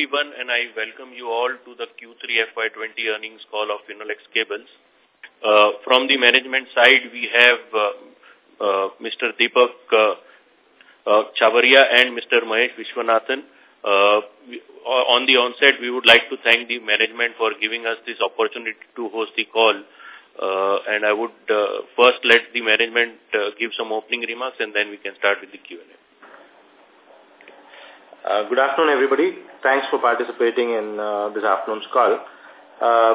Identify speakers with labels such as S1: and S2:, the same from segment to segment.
S1: everyone, and I welcome you all to the Q3 FY20 earnings call of Finolex Cables. Uh, from the management side, we have uh, uh, Mr. Deepak uh, uh, Chhabria and Mr. Mahesh Vishwanathan. Uh, we, uh, on the onset, we would like to thank the management for giving us this opportunity to host the call. Uh, and I would uh, first let the management uh, give some opening remarks and then we can start with the Q&A. Uh, good afternoon,
S2: everybody. Thanks for participating in uh, this afternoon's call. Uh,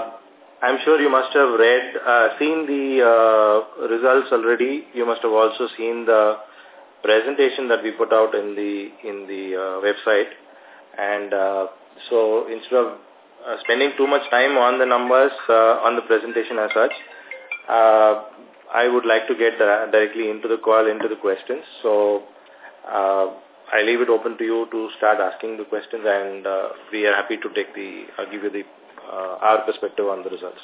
S2: I'm sure you must have read, uh, seen the uh, results already. You must have also seen the presentation that we put out in the in the uh, website. And uh, so instead of uh, spending too much time on the numbers, uh, on the presentation as such, uh, I would like to get directly into the call, into the questions. So uh, I leave it open to you to start asking the questions and uh, we are happy to take the, uh, give you the, uh, our perspective on the results.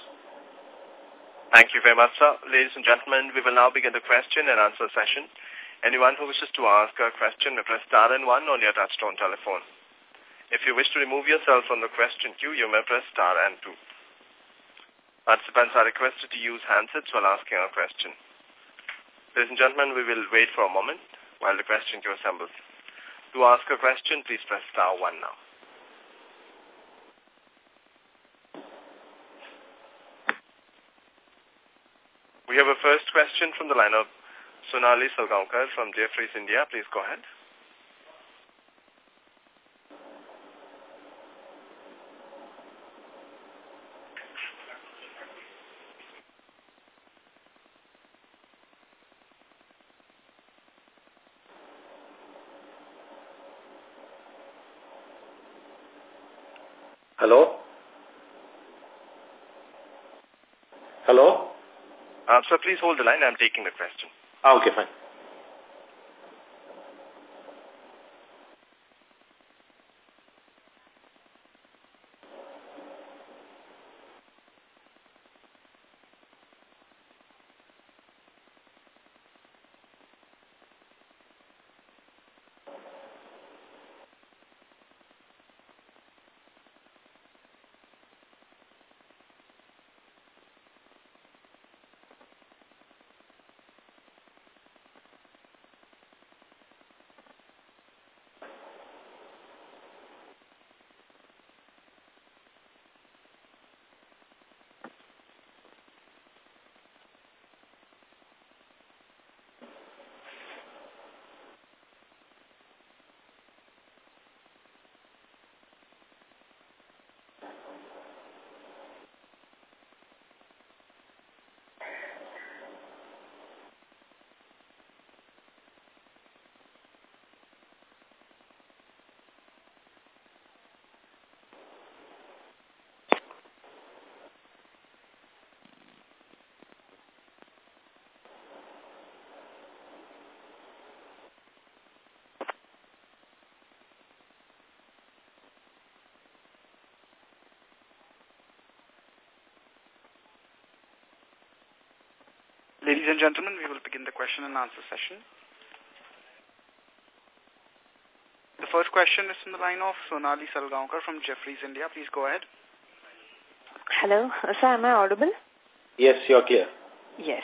S3: Thank you very much, sir. Ladies and gentlemen, we will now begin the question and answer session. Anyone who wishes to ask a question may press star and one on your touchtone telephone. If you wish to remove yourself from the question queue, you may press star and two. Participants are requested to use handsets while asking a question. Ladies and gentlemen, we will wait for a moment while the question queue assembles. To ask a question, please press star one now. We have a first question from the line of Sonali Salgaonkar from Jefferies India. Please go ahead. Uh, so please hold the line. I'm taking the question.
S2: Ah, okay, fine.
S4: Ladies and gentlemen, we will begin the question and answer session. The first question is from the line of Sonali Salgaonkar from Jefferies India. Please go ahead.
S5: Hello. Sir, am I audible?
S4: Yes, you're clear.
S5: Yes.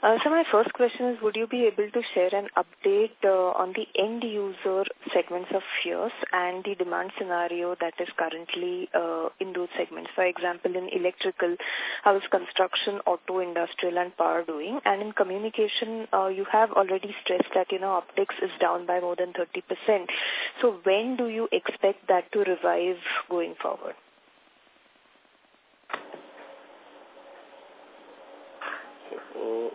S5: Uh, so my first question is, would you be able to share an update uh, on the end user segments of FIOS and the demand scenario that is currently uh, in those segments? For example, in electrical, how is construction, auto, industrial and power doing? And in communication, you have already stressed that, you know, optics is down by more than 30%. So when do you expect that to revive going forward?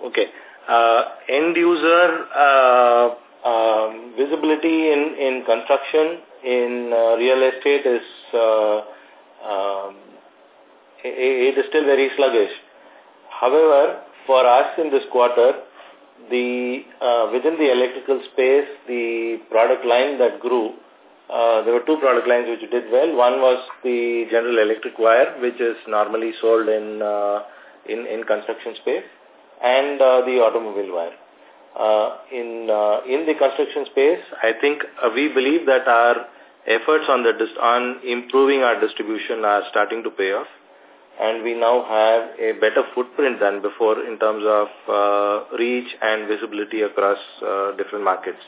S5: Okay.
S2: Uh, end user uh, um, visibility in, in construction, in uh, real estate is um, it is still very sluggish. However, for us in this quarter, the uh, within the electrical space, the product line that grew, uh, there were two product lines which did well. One was the general electric wire, which is normally sold in uh, in in construction space, and uh, the automobile wire. Uh, in uh, in the construction space, I think we believe that our efforts on the on improving our distribution are starting to pay off and we now have a better footprint than before in terms of uh, reach and visibility across uh, different markets.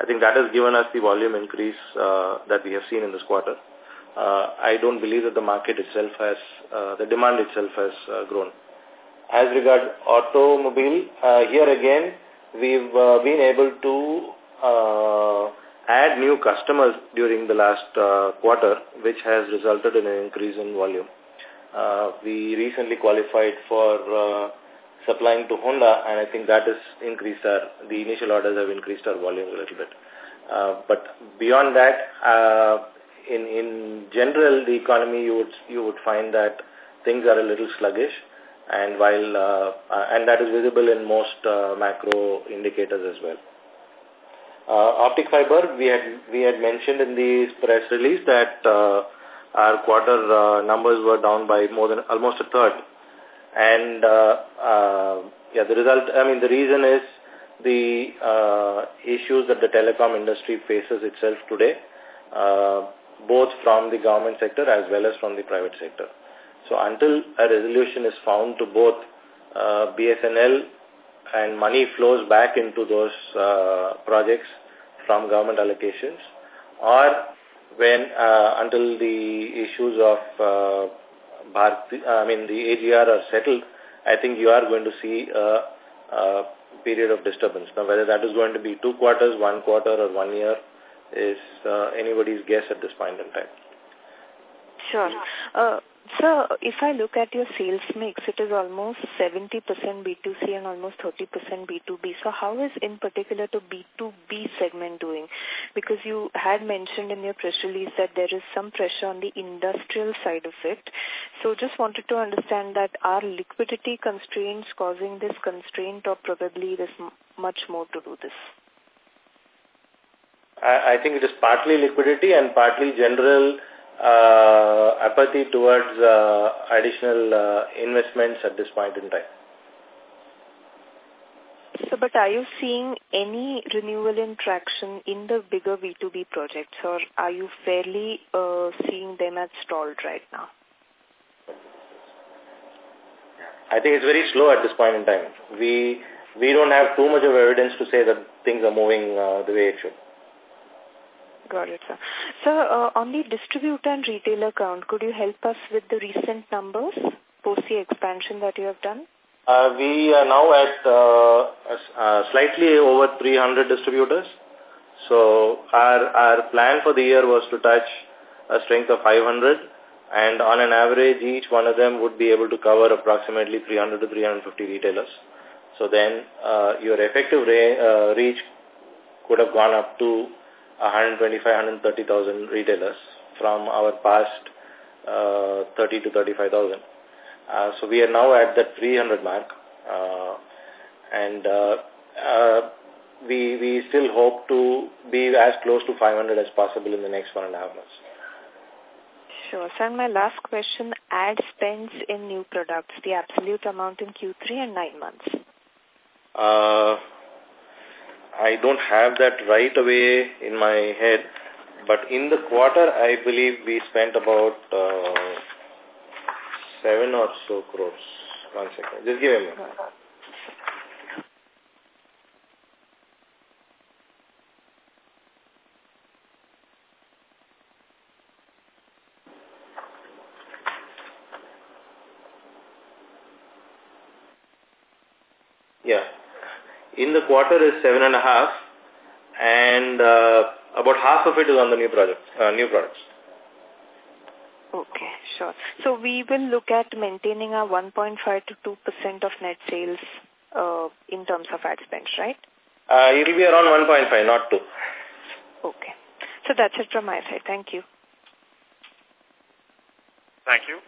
S2: I think that has given us the volume increase uh, that we have seen in this quarter. I don't believe that the market itself has, the demand itself has grown. As regards automobile, uh, here again, we've uh, been able to uh, add new customers during the last uh, quarter, which has resulted in an increase in volume. Uh, we recently qualified for uh, supplying to Honda, and I think that has increased our, the initial orders have increased our volume a little bit. Uh, but beyond that, uh, in in general, the economy you would you would find that things are a little sluggish and while uh, uh, and that is visible in most uh, macro indicators as well. Uh, optic fiber, we had we had mentioned in the press release that uh, our quarter uh, numbers were down by more than almost a third, and uh, uh, yeah, the result. I mean, the reason is the uh, issues that the telecom industry faces itself today, uh, both from the government sector as well as from the private sector. So until a resolution is found to both uh, BSNL and money flows back into those uh, projects from government allocations or when uh, until the issues of uh, I mean the AGR are settled, I think you are going to see a, a period of disturbance. Now whether that is going to be two quarters, one quarter or one year is uh, anybody's guess at this point in time.
S5: Sure. Uh, so, if I look at your sales mix, it is almost 70% B2C and almost 30% B2B. So how is in particular the B2B segment doing? Because you had mentioned in your press release that there is some pressure on the industrial side of it. So just wanted to understand that are liquidity constraints causing this constraint or probably there's much more to do this?
S2: I, I think it is partly liquidity and partly general uh, apathy towards uh, additional uh, investments at this point in time.
S5: So, but are you seeing any renewal in traction in the bigger B2B projects or are you fairly uh, seeing them at stalled right now?
S2: I think it's very slow at this point in time. We we don't have too much of evidence to say that things are moving uh, the way it should.
S5: Got it, sir. So, uh, on the distributor and retailer count, could you help us with the recent numbers post the expansion that you have done?
S2: Uh, we are now at uh, uh, slightly over 300 distributors. So our, our plan for the year was to touch a strength of 500 and on an average each one of them would be able to cover approximately 300 to 350 retailers. So then uh, your effective re uh, reach could have gone up to 125, 130,000 retailers from our past uh, 30 to 35,000. Uh, so we are now at that 300 mark. Uh, and uh, uh, we we still hope to be as close to 500 as possible in the next one and a half months.
S5: Sure. So, and my last question, ad spends in new products, the absolute amount in Q3 and nine months?
S2: Uh, I don't have that right away in my head, but in the quarter, I believe we spent about uh, seven or so crores. One second. Just give me a Yeah in the quarter is seven and a half, and uh, about half of it is on the new projects, uh, new products.
S5: Okay, sure. So we will look at maintaining our 1.5 to 2 percent of net sales uh, in terms of ad spend, right?
S2: Uh, it will be around 1.5,
S3: not 2.
S5: Okay. So that's it from my side. Thank you.
S3: Thank you.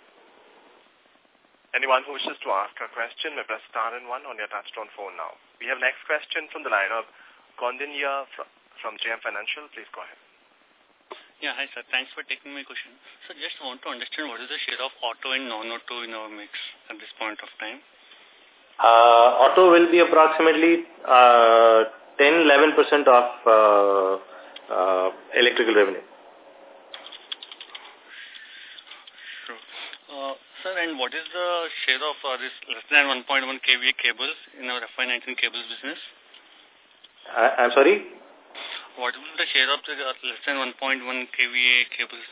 S3: Anyone who wishes to ask a question may press star and one on your touchtone phone now. We have next question from the line of Kondinya from, from JM Financial. Please go ahead.
S1: Yeah, hi sir. Thanks for taking my question. So just want to understand what is the share
S3: of auto and non-auto
S1: in our mix at this point of time?
S2: Uh, auto will be approximately uh, 10-11% of uh, uh, electrical revenue.
S1: Sir, and what is the share of uh, this less than 1.1 kVA cables in our FY19 cables business?
S2: I I'm sorry?
S1: What is the share of the uh, less than 1.1 kVA cables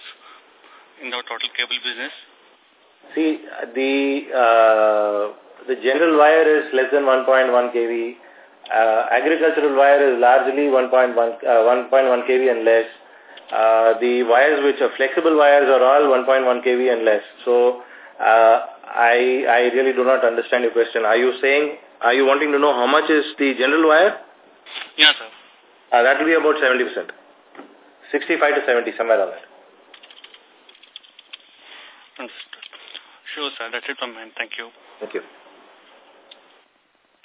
S5: in our total cable business?
S2: See, the uh, the general wire is less than 1.1 kV. Uh, agricultural wire is largely 1.1 uh, 1.1 kV and less. Uh, the wires which are flexible wires are all 1.1 kV and less. So uh, I, I really do not understand your question. Are you saying, are you wanting to know how much is the general wire? Yeah, sir. Uh, that will be about 70%. 65 to 70, somewhere around that.
S1: Understood.
S3: Sure, sir. That's it from me. Thank you. Thank you.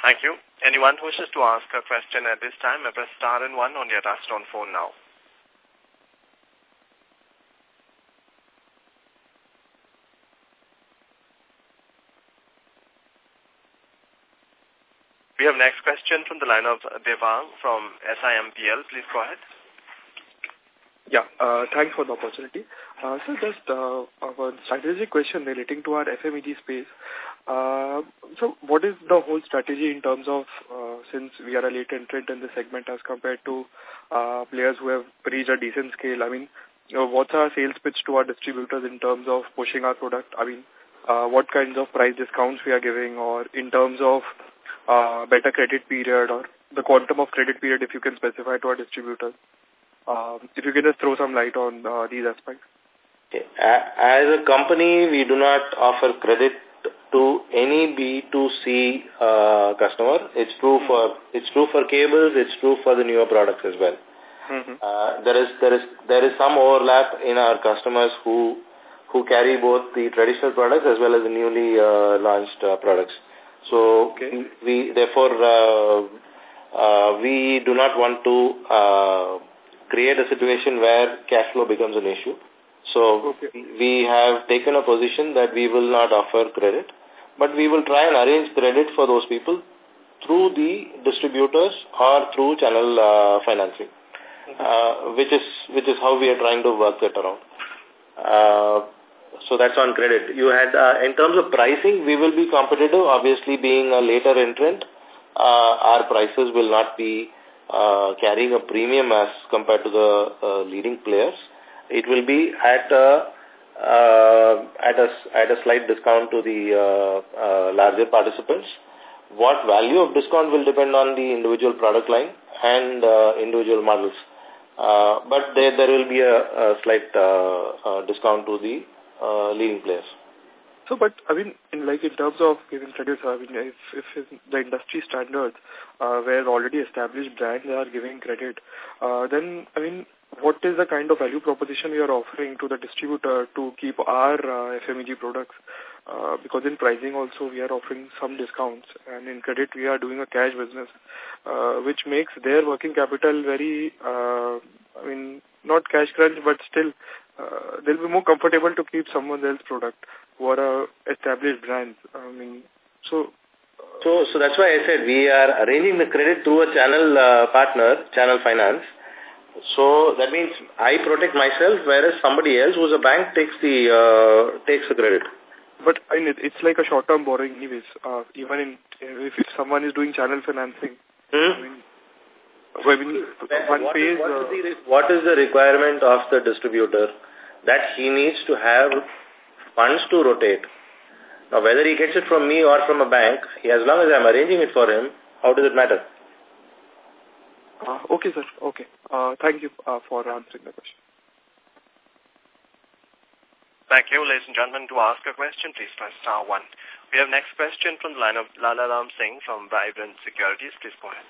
S3: Thank you. Anyone who wishes to ask a question at this time, may press star and one on your touchtone phone now. We have next question from the line of Devang from SIMPL.
S5: Please go ahead. Yeah,
S4: uh, thanks for the opportunity. Uh, so just uh, strategic question relating to our FMEG space. Uh, so what is the whole strategy in terms of, uh, since we are a late entrant in the segment as compared to uh, players who have reached a decent scale? I mean, uh, what's our sales pitch to our distributors in terms of pushing our product? I mean, uh, what kinds of price discounts we are giving or in terms of uh, better credit period or the quantum of credit period if you can specify to our distributor. Um, if you can just throw some light on uh, these aspects.
S2: As a company, we do not offer credit to any B2C uh, customer. It's true hmm. for it's true for cables. It's true for the newer products as well. Mm -hmm. uh, there is there is there is some overlap in our customers who who carry both the traditional products as well as the newly uh, launched uh, products. So okay. we therefore uh, uh, we do not want to uh, create a situation where cash flow becomes an issue. So okay. we have taken a position that we will not offer credit, but we will try and arrange credit for those people through the distributors or through channel uh, financing, okay. Mm-hmm. uh, which is which is how we are trying to work it around. Uh, so that's on credit. You had, uh, in terms of pricing, we will be competitive. Obviously, being a later entrant, uh, our prices will not be uh, carrying a premium as compared to the uh, leading players. It will be at a, uh, at a, at a slight discount to the uh, uh, larger participants. What value of discount will depend on the individual product line and uh, individual models. Uh, but there, there will be a, a slight uh, uh, discount to the uh, leading players.
S4: So, but I mean, in like in terms of giving credit, I mean, if, if the industry standards uh, where already established brands are giving credit, uh, then I mean, what is the kind of value proposition we are offering to the distributor to keep our uh, FMEG products? Uh, because in pricing also we are offering some discounts and in credit we are doing a cash business, uh, which makes their working capital very, uh, I mean, not cash crunch, but still uh, they'll be more comfortable to keep someone else's product or a established brand. I mean, so.
S2: Uh, so, so that's why I said we are arranging the credit through a channel uh, partner, channel finance. So that means I protect myself, whereas somebody else who's a bank takes the uh, takes the credit.
S4: But I mean, it's like a short-term borrowing, anyways. Uh, even in, if, someone is doing channel financing, hmm? I mean, what,
S6: is the,
S2: requirement of the distributor? That he needs to have funds to rotate. Now, whether he gets it from me or from a bank, he, as long as I'm arranging it for him,
S4: how does it matter? Uh, okay, sir. Okay. Uh, thank you uh, for answering the question.
S3: Thank you, ladies and gentlemen. To ask a question, please press star one. We have next question from the line of Lala Ram Singh from Vibrant Securities. Please go ahead.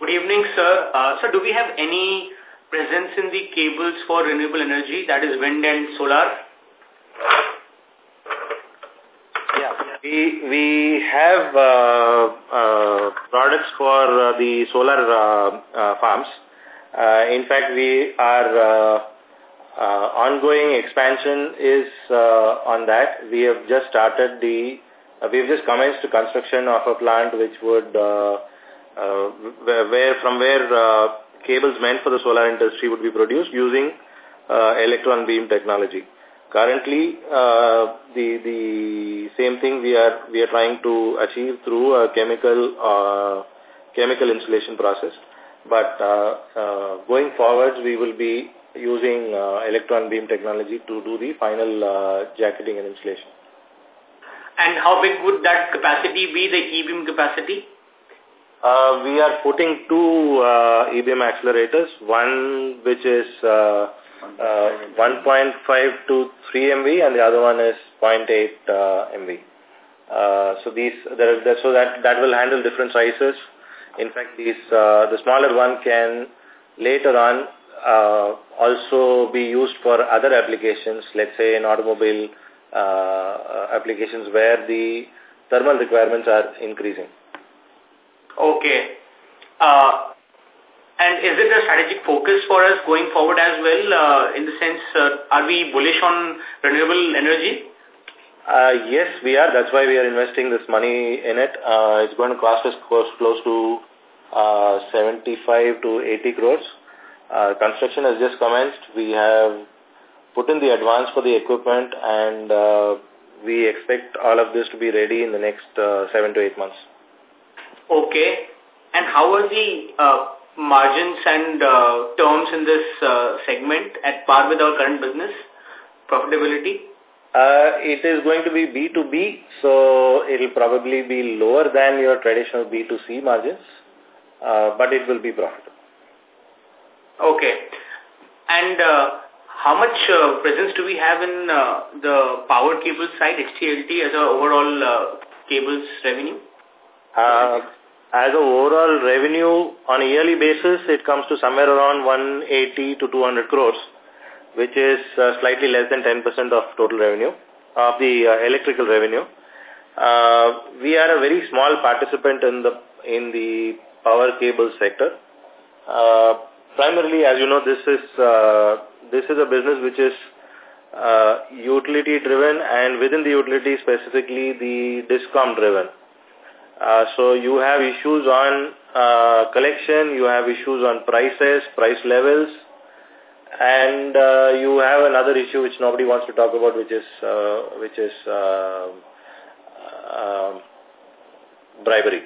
S7: Good evening, sir. Uh, sir, do we have any presence in the cables for renewable energy, that is wind and solar? Yeah, we, we
S2: have uh, uh, products for uh, the solar uh, uh, farms. Uh, in fact, we are... Uh, uh, ongoing expansion is uh, on that. We have just started the, uh, we have just commenced construction of a plant which would uh, uh, where from where uh, cables meant for the solar industry would be produced using uh, electron beam technology. Currently, the the same thing we are we are trying to achieve through a chemical chemical insulation process. But going forwards, we will be using electron beam technology to do the final jacketing and insulation.
S7: And how big would that capacity be, the e-beam capacity?
S2: Uh, we are putting two uh, e-beam accelerators, one which is uh, uh 1.5 to 3 MV and the other one is 0.8 uh, MV. Uh, so these, there, there, so that that will handle different sizes. In fact, these the smaller one can later on also be used for other applications. Let's say in automobile applications where the thermal requirements are increasing.
S7: Okay. Uh, and is it a strategic focus for us going forward as well? Uh, in the sense, uh, are we bullish on renewable energy?
S2: Uh, yes, we are. That's why we are investing this money in it. Uh, it's going to cost us close, close to uh, 75 to 80 crores. Uh, construction has just commenced. We have put in the advance for the equipment and uh, we expect all of this to be ready in the next uh, 7 to 8 months.
S7: Okay. And how are the uh, margins and uh, terms in this uh, segment at par with our current business profitability?
S2: Uh, it is going to be B2B, so it will probably be lower than your traditional B2C margins, uh, but it will be profitable.
S7: Okay. And uh, how much uh, presence do we have in uh, the power cable side, HTLT, as a overall uh, cables revenue?
S2: Uh, as a overall revenue on a yearly basis, it comes to somewhere around 180 to 200 crores, which is uh, slightly less than 10% of total revenue, of the uh, electrical revenue. Uh, we are a very small participant in the in the power cable sector. Uh, primarily, as you know, this is uh, this is a business which is uh, utility driven, and within the utility, specifically the discom driven. Uh, so you have issues on uh, collection, you have issues on prices, price levels, and uh, you have another issue which nobody wants to talk about, which is uh, which is uh, uh, bribery.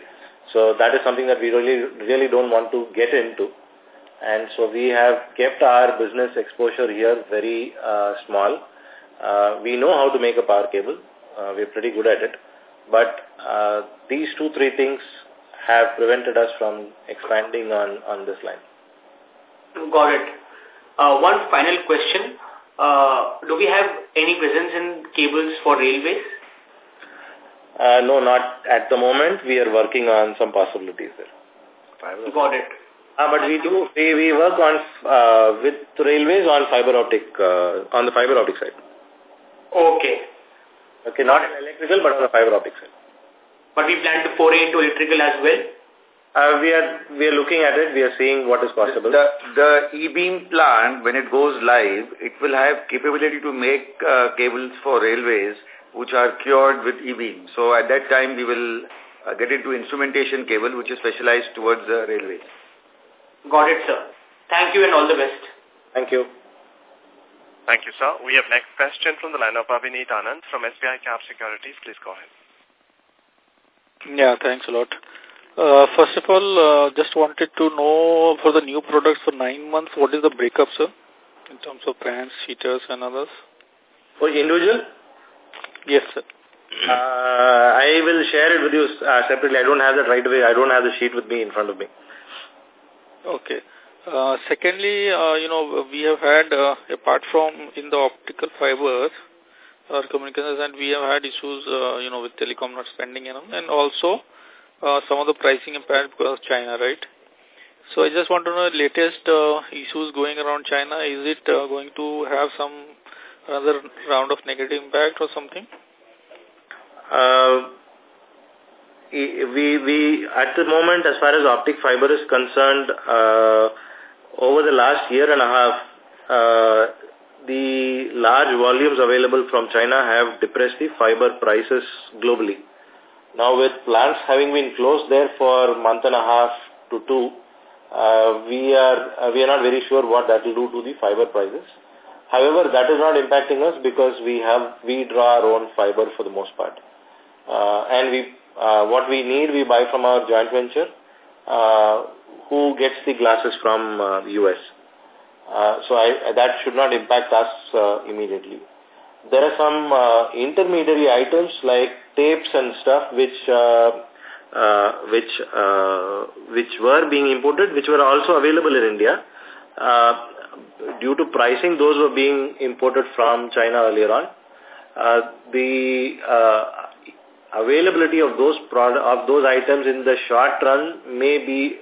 S2: So that is something that we really really don't want to get into, and so we have kept our business exposure here very uh, small. Uh, we know how to make a power cable. Uh, we're pretty good at it. But uh, these two, three things have prevented us from expanding on, on this line.
S7: Got it. Uh, one final question. Uh, do we have any presence in cables for railways?
S2: Uh, no, not at the moment. We are working on some possibilities
S7: there. Got it. Uh, but we do
S2: we, we work on uh, with railways on fiber optic uh, on the fiber optic side. Okay. Okay, not in electrical, but on a fiber optic side. But we plan to foray into electrical as well? Uh, we are we are looking at it. We are seeing what is possible. The, the e-beam plant, when it goes live, it will have capability to make uh, cables for railways which are cured with e-beam. So at that time, we will uh, get into instrumentation cable which is specialized towards the railways.
S7: Got it, sir. Thank you and all the best. Thank you. Thank you, sir. We have next question
S3: from the line of Abhineet Anand from SBI Cap Securities. Please go ahead.
S8: Yeah, thanks a lot. Uh, first of all, uh, just wanted to know for the new products for nine months, what is the breakup, sir, in terms of brands, heaters and others?
S2: For individual? Yes, sir. Uh, I will share it with you uh, separately. I don't have that right away. I don't have the sheet with me in front of me. Okay.
S8: Uh, secondly, uh, you know, we have had, uh, apart from in the optical fiber, our uh, communications, and we have had issues, uh, you know, with telecom not spending enough, and also uh, some of the pricing impact because of China, right? So I just want to know the latest uh, issues going around China. Is it uh, going to have some another round of negative impact or something?
S2: Uh, we, we, at the moment, as far as optic fiber is concerned, uh, over the last year and a half, uh, the large volumes available from China have depressed the fiber prices globally. Now with plants having been closed there for a month and a half to two, uh, we are uh, we are not very sure what that will do to the fiber prices. However, that is not impacting us because we have we draw our own fiber for the most part, uh, and we uh, what we need we buy from our joint venture uh, who gets the glasses from the uh, U.S. Uh, so I, that should not impact us immediately. There are some intermediary items like tapes and stuff which uh, which uh, which were being imported, which were also available in India. Uh, due to pricing, those were being imported from China earlier on. the availability of those product, of those items in the short run may be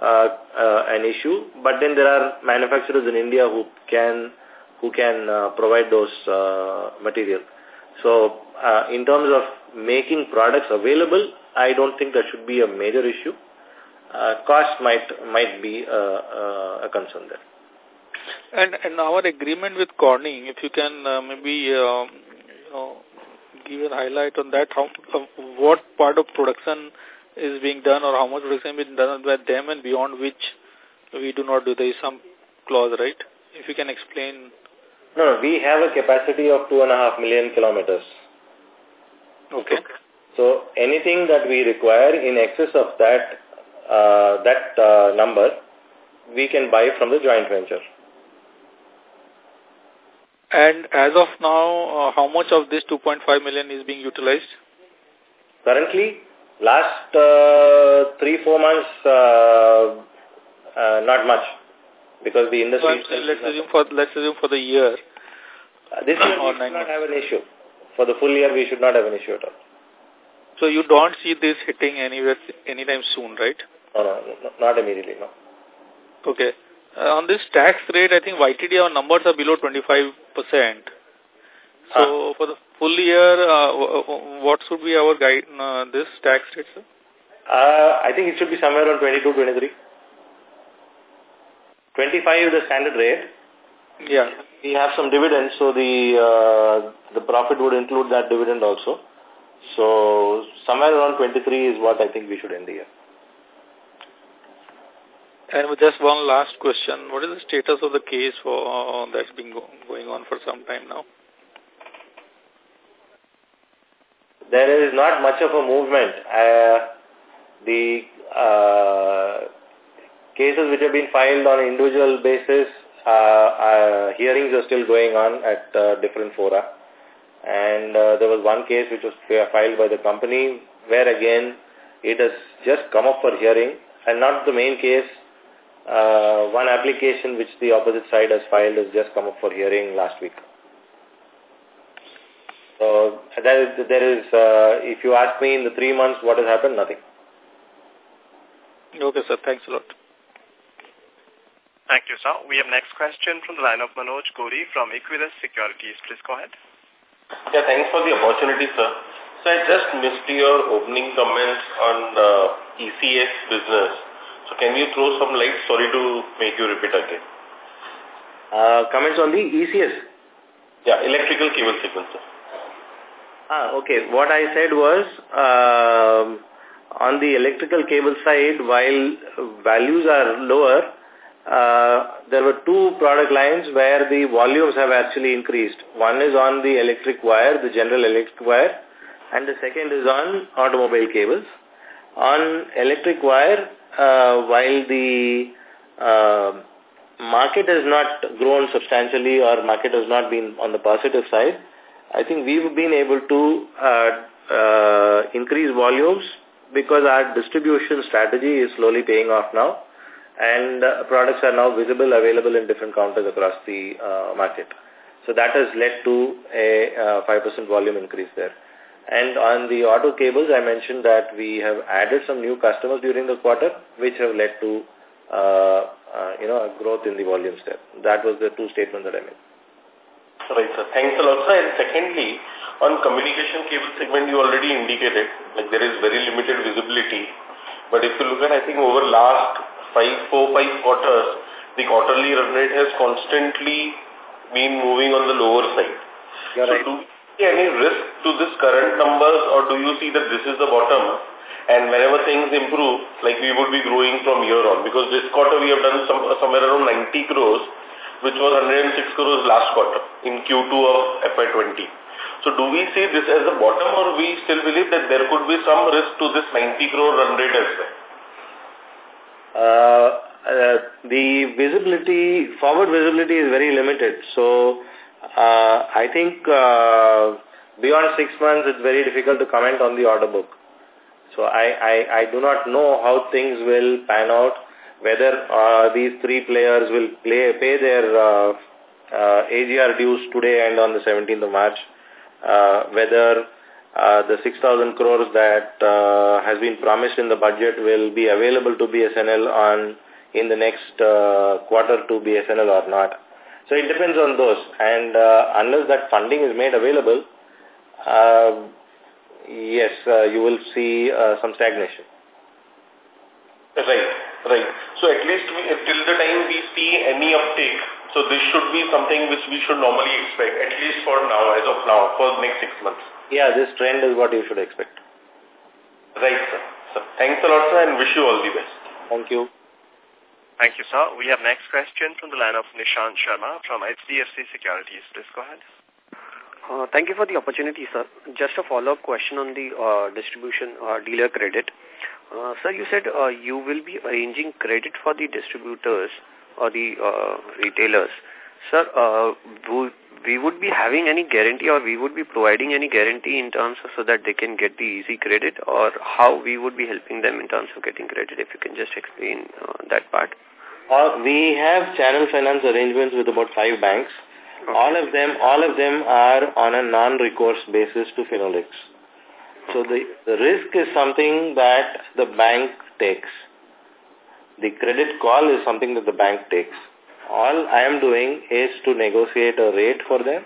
S2: uh, uh, an issue, but then there are manufacturers in India who can who can uh, provide those uh, material. So uh, in terms of making products available, I don't think that should be a major issue. Uh, cost might might be uh, uh, a concern there.
S8: And and our agreement with Corning, if you can uh, maybe uh, you know, give a highlight on that? How, uh, what part of production is being done or how much production is being done by them and beyond which we do not do? There is some clause, right? If you can explain.
S2: No, we have a capacity of two and a half million kilometers. Okay. So anything that we require in excess of that uh, that uh, number, we can buy from the joint venture. And as of
S8: now, uh, how much of this 2.5 million is being utilized? Currently,
S1: last
S2: uh, three, four months, uh, uh not much because the industry. So let's assume for let's assume for the year. Uh, this year we should not months. have an issue. For the full year, we should not have an issue at all. So you don't see this
S8: hitting anywhere anytime soon, right?
S2: No, no, no not immediately, no.
S8: Okay. Uh, on this tax rate, I think YTD our numbers are below 25 percent So ah. for the full year, uh, what should be our guide, uh, this tax rate, sir?
S2: Uh, I think it should be somewhere around 22, 23. 25 is the standard rate. Yeah. We have some dividends, so the uh, the profit would include that dividend also. So somewhere around 23 is what I think we should end the year.
S8: And just one last question. What is the status of the case for, uh, that's been go going on for some time now?
S2: There is not much of a movement. Uh, the uh, cases which have been filed on an individual basis, uh, uh, hearings are still going on at uh, different fora. And there was one case which was filed by the company where again it has just come up for hearing and not the main case uh, one application which the opposite side has filed has just come up for hearing last week. So there is, there is uh, if you ask me in the three months what has happened, nothing. Okay, sir. Thanks a lot.
S3: Thank you, sir. We have next question from the line of Manoj Gori from Equirus Securities. Please go ahead. Yeah, thanks for the opportunity, sir. So I just missed your opening comments
S6: on the uh, ECS business. So can you throw some light? Sorry to make you repeat again.
S2: Uh, comments on the ECS?
S6: Yeah, electrical cable sequencer.
S2: Ah, okay. What I said was, um, on the electrical cable side, while values are lower, uh, there were two product lines where the volumes have actually increased. One is on the electric wire, the general electric wire, and the second is on automobile cables. On electric wire, uh, while the uh, market has not grown substantially or market has not been on the positive side, I think we've been able to uh, uh, increase volumes because our distribution strategy is slowly paying off now and uh, products are now visible, available in different counters across the uh, market. So that has led to a 5% volume increase there. And on the auto cables, I mentioned that we have added some new customers during the quarter, which have led to, uh, uh, you know, a growth in the volumes there. That was the two statements that I made.
S6: Right, sir. Thanks a lot, sir. And secondly, on communication cable segment, you already indicated, like there is very limited visibility. But if you look at, I think over last five, four, five quarters, the quarterly run rate has constantly been moving on the lower side. You're so right see any risk to this current numbers or do you see that this is the bottom and whenever things improve, like we would be growing from year on? Because this quarter we have done some, somewhere around 90 crores, which was 106 crores last quarter in Q2 of FY20. So do we see this as the bottom or we still believe that there could be some risk to this 90
S2: crore run rate as well? Uh, uh, the visibility, forward visibility is very limited. So uh, I think uh, beyond six months, it's very difficult to comment on the order book. So I, I, I do not know how things will pan out, whether uh, these three players will play, pay their AGR dues today and on the 17th of March, whether uh, the 6,000 crores that uh, has been promised in the budget will be available to BSNL on in the next uh, quarter to BSNL or not. So it depends on those. And uh, unless that funding is made available, uh, yes, uh, you will see uh, some
S1: stagnation.
S6: Right, right. So at least we, till the time we see any uptake, so this should be something which we should normally expect, at least for now, as of now, for the next six months.
S2: Yeah, this trend is what you should expect.
S6: Right, sir. So
S2: thanks a lot, sir, and wish you all the best. Thank you.
S3: Thank you, sir. We have next question from the line of Nishan Sharma from HDFC Securities. Please go ahead.
S7: Uh, thank you for the opportunity, sir. Just a follow-up question on the uh, distribution uh, dealer credit. Uh, sir, you said uh, you will be arranging credit for the distributors or the uh, retailers. Sir, uh, we would be having any guarantee or we would be providing any guarantee in terms of so that they can get the easy credit or how we would be helping them in terms of getting credit if you can just explain uh, that part. Uh, we
S2: have channel finance arrangements with about five banks. Okay. All of them, all of them are on a non-recourse basis to Finolex. So the, the risk is something that the bank takes. The credit call is something that the bank takes. All I am doing is to negotiate a rate for them.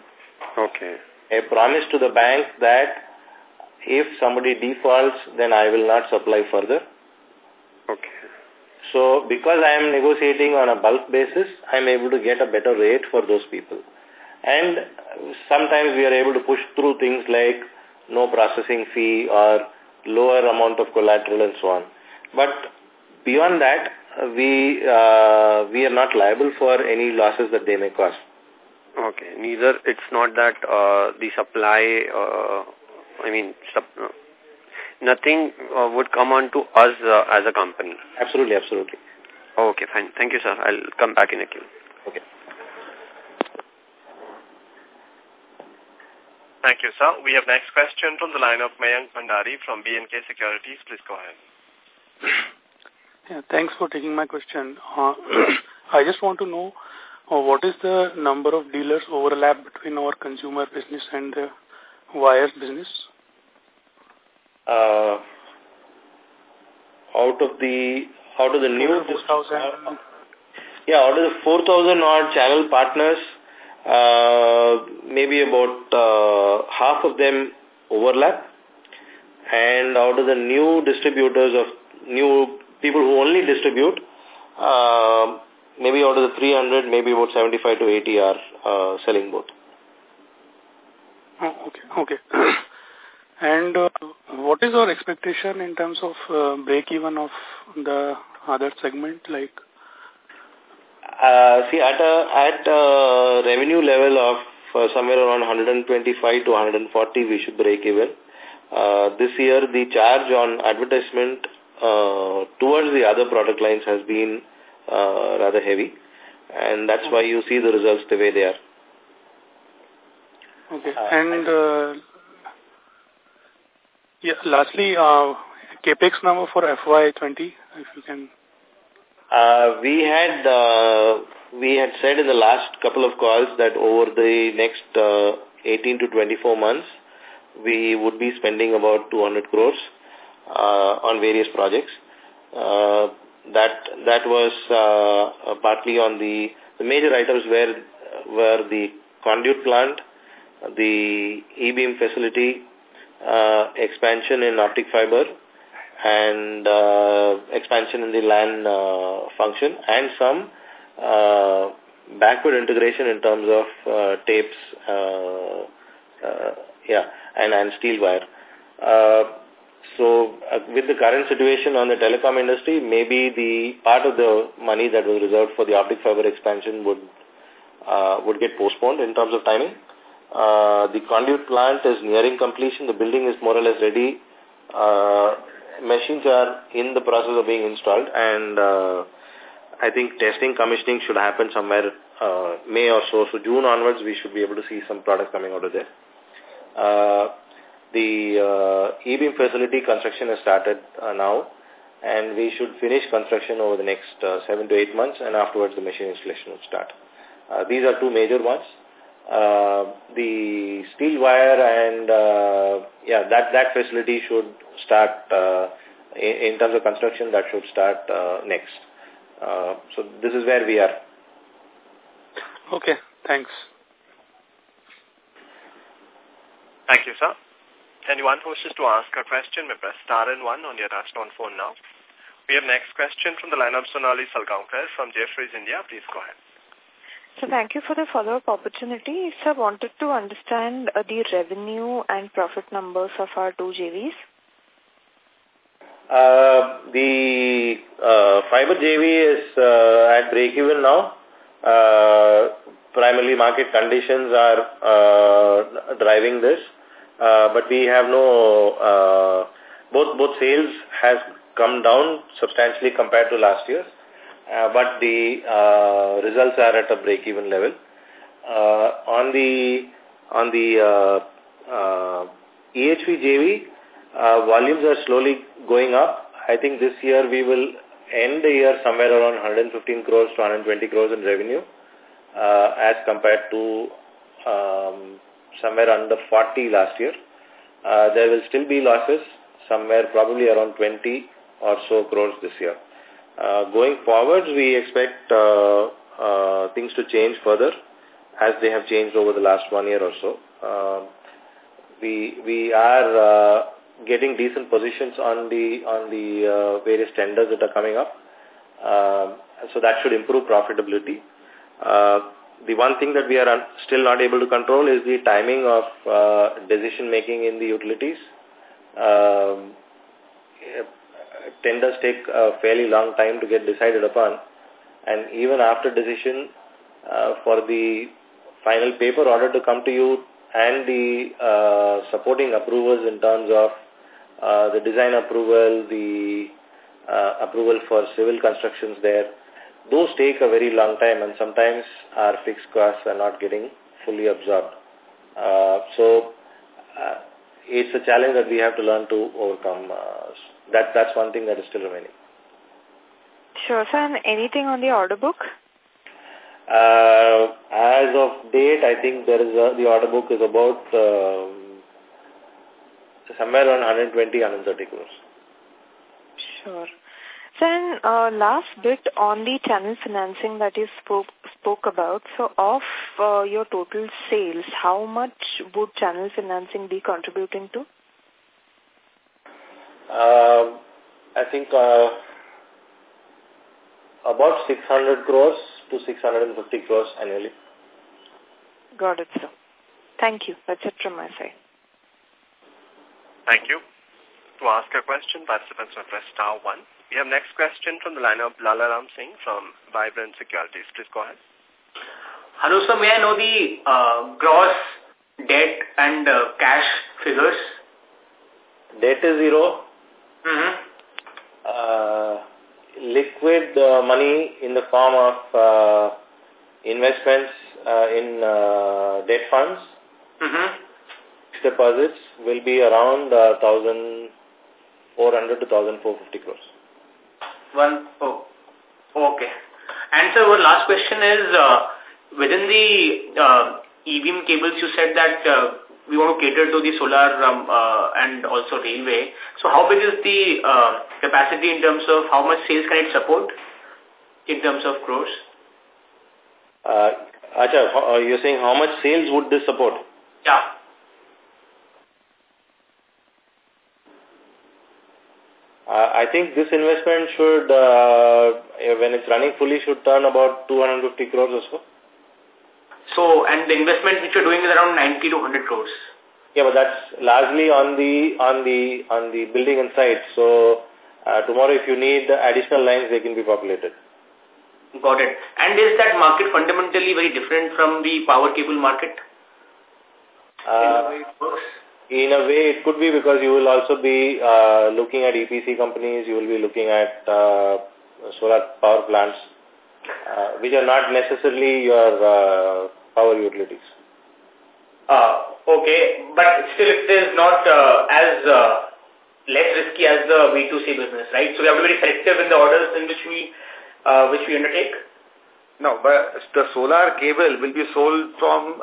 S2: Okay. A promise to the bank that if somebody defaults, then I will not supply further. Okay. So because I am negotiating on a bulk basis, I am able to get a better rate for those people. And sometimes we are able to push through things like no processing fee or lower amount of collateral and so on. But beyond that, uh, we uh, we are not liable for any losses that they may cause.
S7: Okay. Neither it's not that uh, the supply, uh, I mean, sup uh, nothing uh, would come on to us uh, as a company. Absolutely, absolutely. Okay, fine. Thank you, sir. I'll come back in a queue. Okay.
S3: Thank you, sir. We have next question from the line of Mayank Bhandari from BNK Securities. Please go ahead.
S8: Yeah, thanks for taking my question. Uh, I just want to know uh, what is the number of dealers overlap between our consumer business and the wires business?
S6: Uh, out of the out of
S2: the new
S8: four thousand? uh,
S2: yeah out of the 4000 odd channel partners uh, maybe about uh, half of them overlap and out of the new distributors of new people who only distribute, uh, maybe out of the 300, maybe about 75 to 80 are uh, selling both.
S8: Oh, okay, okay. and uh, what is your expectation in terms of uh, break-even of the other segment? Like,
S2: uh, see, at a at a revenue level of uh, somewhere around 125 to 140, we should break even. Uh, this year, the charge on advertisement uh, towards the other product lines has been uh, rather heavy. And that's why you see the results the way they are. Okay. Uh, and uh, yeah, lastly, uh, CAPEX
S8: number for FY20, if you can.
S2: Uh, we had uh, we had said in the last couple of calls that over the next uh, 18 to 24 months, we would be spending about 200 crores. Uh, on various projects. Uh, that that was uh, partly on the, the major items where were the conduit plant, the e-beam facility, expansion in optic fiber, and uh, expansion in the land uh, function and some uh, backward integration in terms of tapes yeah, and, and steel wire. So uh, with the current situation on the telecom industry, maybe the part of the money that was reserved for the optic fiber expansion would uh, would get postponed in terms of timing. Uh, the conduit plant is nearing completion. The building is more or less ready. Uh, machines are in the process of being installed and uh, I think testing commissioning should happen somewhere uh, May or so. So June onwards we should be able to see some products coming out of there. Uh, the uh, E-beam facility construction has started uh, now and we should finish construction over the next uh, seven to eight months and afterwards the machine installation will start. Uh, these are two major ones. Uh, the steel wire and uh, yeah, that, that facility should start uh, in, in terms of construction that should start uh, next. Uh, so this is where we are. Okay, thanks.
S3: Thank you, sir. Anyone who wishes to ask a question may press star and one on your touchtone phone now. We have next question from the line of Sonali Salgaonkar from Jefferies India. Please go ahead.
S5: So thank you for the follow-up opportunity. Sir, wanted to understand uh, the revenue and profit numbers of our two JVs.
S2: Uh, the uh, fiber JV is uh, at break-even now. Uh, primarily market conditions are uh, driving this. Uh, but we have no, uh, both, both sales has come down substantially compared to last year, uh, but the results are at a break-even level. on the, on the EHV JV, volumes are slowly going up. I think this year we will end the year somewhere around 115 crores to 120 crores in revenue uh, as compared to um, somewhere under 40 last year. Uh, there will still be losses somewhere probably around 20 or so crores this year. Uh, going forward, we expect uh, uh, things to change further as they have changed over the last one year or so. Uh, we we are uh, getting decent positions on the on the uh, various tenders that are coming up, uh, so that should improve profitability. Uh, the one thing that we are still not able to control is the timing of uh, decision making in the utilities. Um, tenders take a fairly long time to get decided upon and even after decision uh, for the final paper order to come to you and the uh, supporting approvals in terms of uh, the design approval, the uh, approval for civil constructions there, those take a very long time and sometimes our fixed costs are not getting fully absorbed. Uh, so uh, it's a challenge that we have to learn to overcome. Uh, that That's one thing that is still remaining.
S5: Sure, sir. And anything on the order book?
S2: Uh, as of date, I think there is a, the order book is about um, somewhere around 120, 130 crores.
S5: Sure. Then uh, last bit on the channel financing that you spoke, spoke about. So of uh, your total sales, how much would channel financing be contributing to?
S2: Um, I think uh, about 600 crores to
S5: 650 crores annually. Got it, sir. Thank you. That's it from my side.
S3: Thank you. To ask a question, participants will press star one. We have next question from the line of Lalaram Singh from Vibrant Securities. Please go ahead.
S7: Hello, sir. May I know the uh, gross debt and uh, cash figures?
S2: Debt is zero. Mm -hmm. uh, liquid uh, money in the form of uh, investments uh, in uh, debt funds, mm -hmm. deposits will be around uh, 1,000 400 to 1,450 crores.
S7: One, oh, okay. And sir, one last question is, uh, within the uh, E-beam cables, you said that uh, we want to cater to the solar um, uh, and also railway. So how big is the uh, capacity in terms of how much sales can it support in terms of crores?
S2: Uh, Acha, uh, you're saying how much sales would this support? Yeah. Uh, I think this investment should, uh, when it's running fully, should turn about 250 crores or so.
S7: So, and the investment which you're doing is around 90 to 100 crores.
S2: Yeah, but that's largely on the on the on the building and site. So uh, tomorrow, if you need additional lines, they can be populated.
S7: Got it. And is that market fundamentally very different from the power cable market? Uh,
S2: in a way, it could be because you will also be uh, looking at EPC companies, you will be looking at uh, solar power plants, uh, which are not necessarily your uh, power utilities.
S7: Uh, okay, but still it is not uh, as less risky as the B2C business, right? So we have to be selective in the orders in which we which we undertake.
S6: No, but the solar cable will be sold from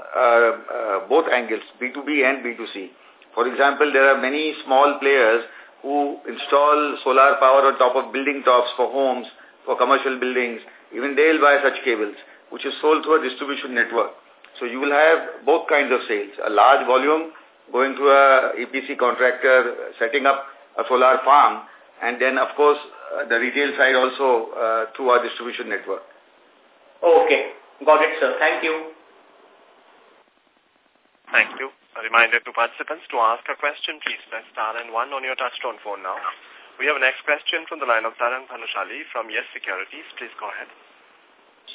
S6: both angles, B2B and
S2: B2C. For example, there are many small players who install solar power on top of building tops for homes, for commercial buildings. Even they'll buy such cables, which is sold through a distribution network. So you will have both kinds of sales, a large volume going to a EPC contractor, setting up a solar farm, and then, of
S7: course, uh, the retail side also uh, through our distribution network. Okay. Got it, sir. Thank you.
S3: Thank you. A reminder to participants to ask a question, please press star and one on your touchtone phone now. We have a next question from the line of Tarang Bhanushali from Yes Securities. Please go ahead.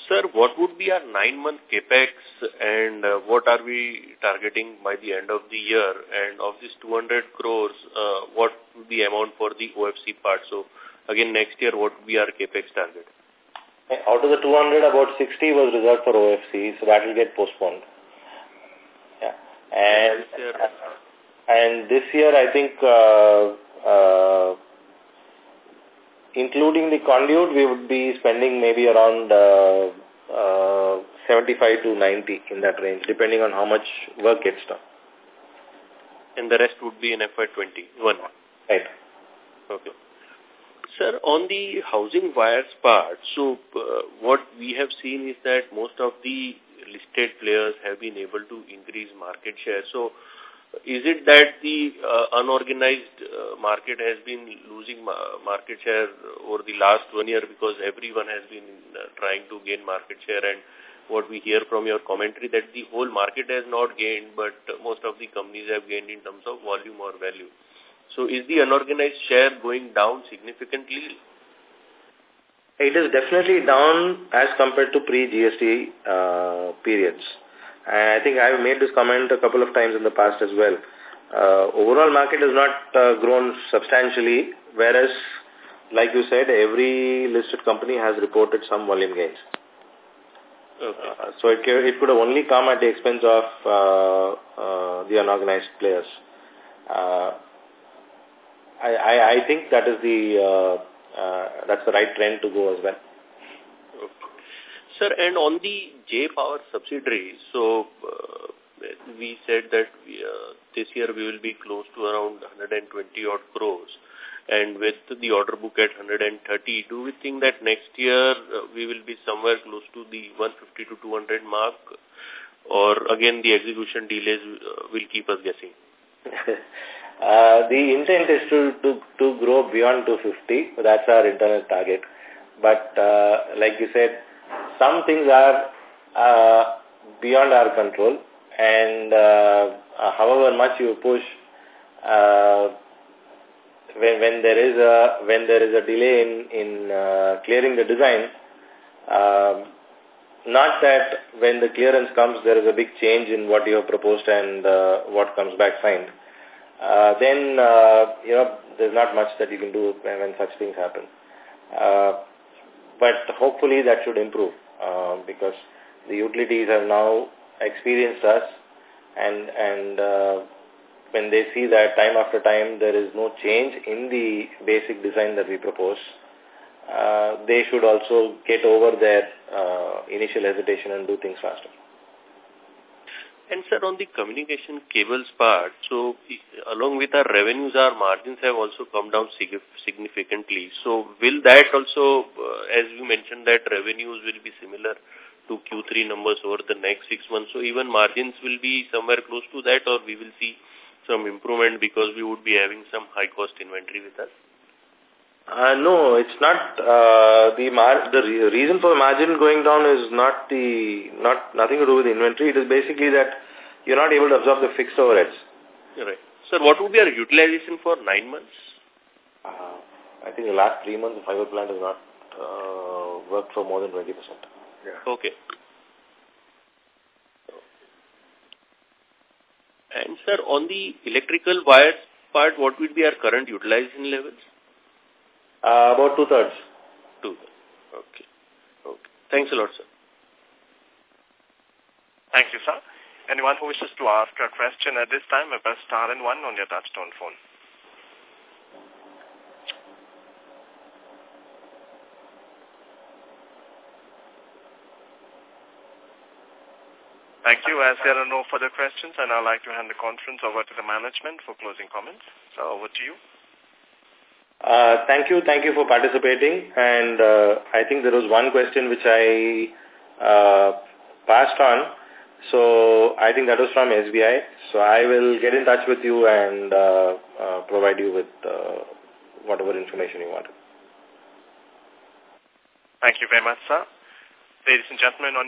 S1: Sir, what would be our nine-month capex and uh, what are we targeting by the end of the year? And of this 200 crores, uh, what would be amount for the OFC part? So, again, next year, what would be our capex target? Out of the 200, about
S2: 60 was reserved for OFC, so that will get postponed. And this year, and this year I think uh, uh, including the conduit, we would be spending maybe around uh, uh, 75 to 90 in that range, depending on how much work gets done.
S1: And the rest would be in FY21. Right. Okay. Sir, on the housing wires part, so uh, what we have seen is that most of the listed players have been able to increase market share. So is it that the uh, unorganized uh, market has been losing ma market share over the last one year because everyone has been uh, trying to gain market share and what we hear from your commentary that the whole market has not gained but most of the companies have gained in terms of volume or value. So is the unorganized share going down
S6: significantly
S2: it is definitely down as compared to pre-GST uh, periods. And I think I've made this comment a couple of times in the past as well. Uh, overall market has not uh, grown substantially, whereas, like you said, every listed company has reported some volume gains. Okay. Uh, so it, it could have only come at the expense of uh, uh, the unorganized players. Uh, I, I, I think that is the... Uh, uh, that's the right trend to go as well.
S1: Sir, and on the J Power subsidiary, so uh, we said that we, uh, this year we will be close to around 120 odd crores. And with the order book at 130, do we think that next year uh, we will be somewhere close to the 150 to 200 mark? Or again, the execution delays uh, will keep us guessing?
S2: Uh, the intent is to, to, to grow beyond 250. that's our internal target. But uh, like you said, some things are uh, beyond our control. And uh, uh, however much you push, uh, when, when there is a when there is a delay in in uh, clearing the design, uh, not that when the clearance comes there is a big change in what you have proposed and uh, what comes back signed uh, then, uh, you know, there's not much that you can do when such things happen. Uh, but hopefully that should improve uh, because the utilities have now experienced us and and uh, when they see that time after time there is no change in the basic design that we propose, uh, they should also get over their uh, initial hesitation and do things faster.
S1: And sir, on the communication cables part, so along with our revenues, our margins have also come down sig significantly. So will that also, uh, as you mentioned that revenues will be similar to Q3 numbers over the next six months, so even margins will be somewhere close to that or we will see some improvement because we would be having some high-cost inventory with us? Uh,
S2: no, it's not uh, the mar the re reason for margin going down is not the not nothing to do with inventory. It is basically that you're not able to absorb the fixed overheads.
S1: right. Sir, what would be our utilization for nine months? Uh, I think the
S2: last three months the fiber plant has not uh, worked for more than 20%. Yeah. Okay.
S1: And sir, on the electrical wires part, what would be our current utilization levels? Uh, about two-thirds. 2
S3: Okay. Okay. Thanks a lot, sir. Thank you, sir. Anyone who wishes to ask a question at this time, press star and one on your touchtone phone. Thank you. As there are no further questions, and I'd like to hand the conference over to the management for closing comments. So over to you. Uh, thank you. Thank
S2: you for participating. And uh, I think there was one question which I uh, passed on. So I think that was from SBI. So I will get in touch with you and uh, uh, provide you with uh, whatever information you want.
S3: Thank you very much, sir. Ladies and gentlemen, on